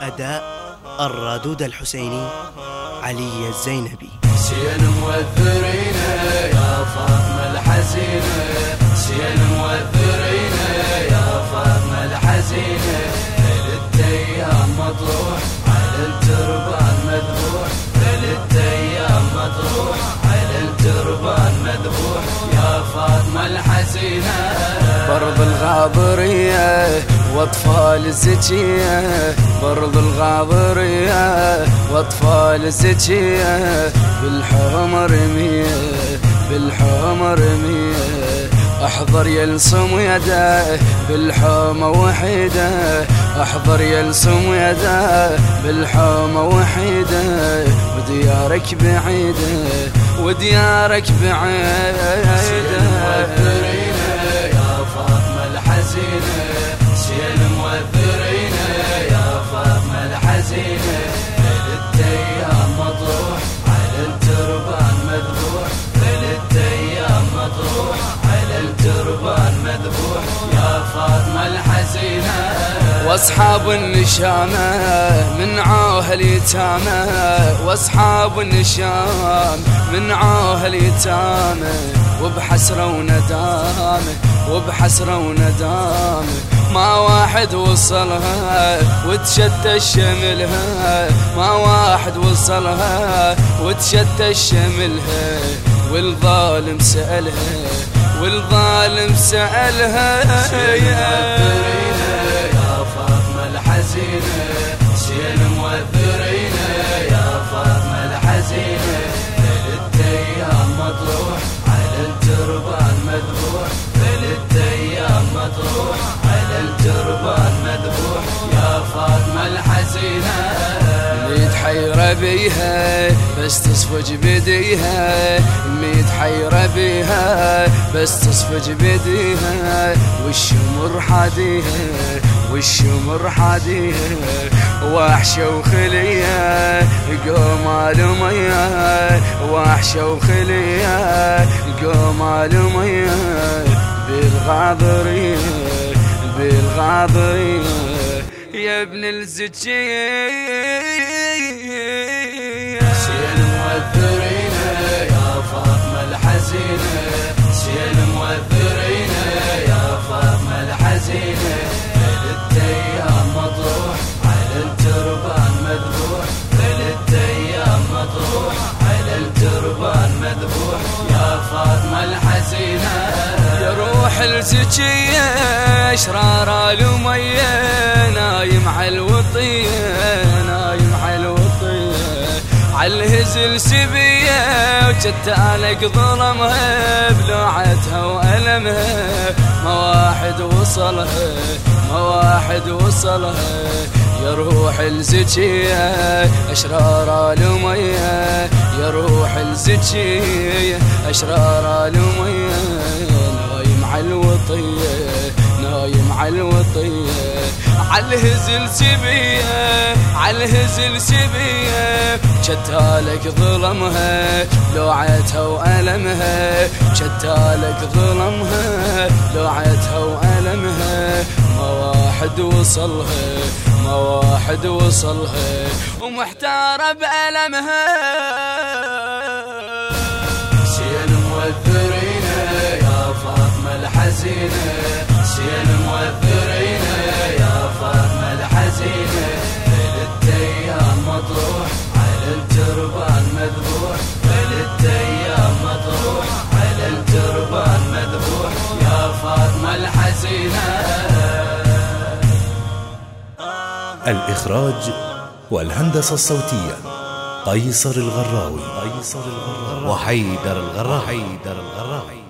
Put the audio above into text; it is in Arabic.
أداء الرادود الحسيني علي الزينبي. سين موذرين يا فاطمة الحزينة. سين موذرين يا فاطمة الحزينة. ثلاث أيام مطروح على التربان مذبوح. ثلاث أيام مطروح على التربان مذبوح. يا فاطمة الحزينة. برض الغابرية واطفال الزكية برض الغابرية. واطفال الزكية بالحرم رمية بالحرم رمية أحضر يلصم يده بالحومة وحيدة. أحضر يلصم يده بالحومة وحيدة. وديارك بعيدة وديارك بعيدة. يا فاطمة الحزينة. واصحاب النشامة من عوه اليتامى واصحاب النشام من عوه اليتامى وبحسرة وندامة وبحسرة وندامة. ما واحد وصلها وتشتى شملها ما واحد وصلها وتشتى شملها والظالم سألها والظالم سألها يا فاطمة الحزينة. ثلاث أيام مطروح على التربان مذبوح. ثلاث أيام مطروح على التربان مذبوح. يا فاطمة الحزينة ميت حيرة بيها بس تصفج بديها. ميت حيرة بيها بس تصفج بديها. والشمر حاديها؟ والشمر حاديها وحشة وخلية قوم مية. وحشة وخلية قوم مية. بالغاضرية بالغاضرية يا ابن الزكية سين موذرين يا فاطمة الحزينة. يا فاطمة الحزينة. روح الزكية أشرار الأمية نايم على الوطية نايم على الوطية. عالهزل سبية وجتالك ظلمها بلوعتها وألمها. ما واحد وصلها ما واحد وصلها. يا روح الزكية أشرار الأمية يا روح الزكية أشرار الأمية نايم على الوطية نايم على الوطية عالهزل سبية عالهزل سبية. شتالك ظلمها لوعتها وألمها. شتالك ظلمها لوعتها وألمها. ما واحد وصلها ما واحد وصلها ومحتارة بألمها. سين فاطمة الحزينة سين موذرين يا فاطمة الحزينة. ثلاث أيام مطروح على التربان مذبوح. ثلاث أيام مطروح على التربان مذبوح. يا فاطمة الحزينة. الإخراج والهندسة الصوتية قيصر الغراوي. قيصر الغراوي. وحيدر الغراوي. حيدر الغراوي.